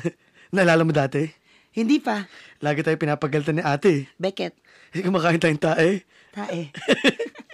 Naalala mo dati? Hindi pa. Lagi tayo pinapagalitan ni ate. Beckett. Kumakain tayong tae. Tae.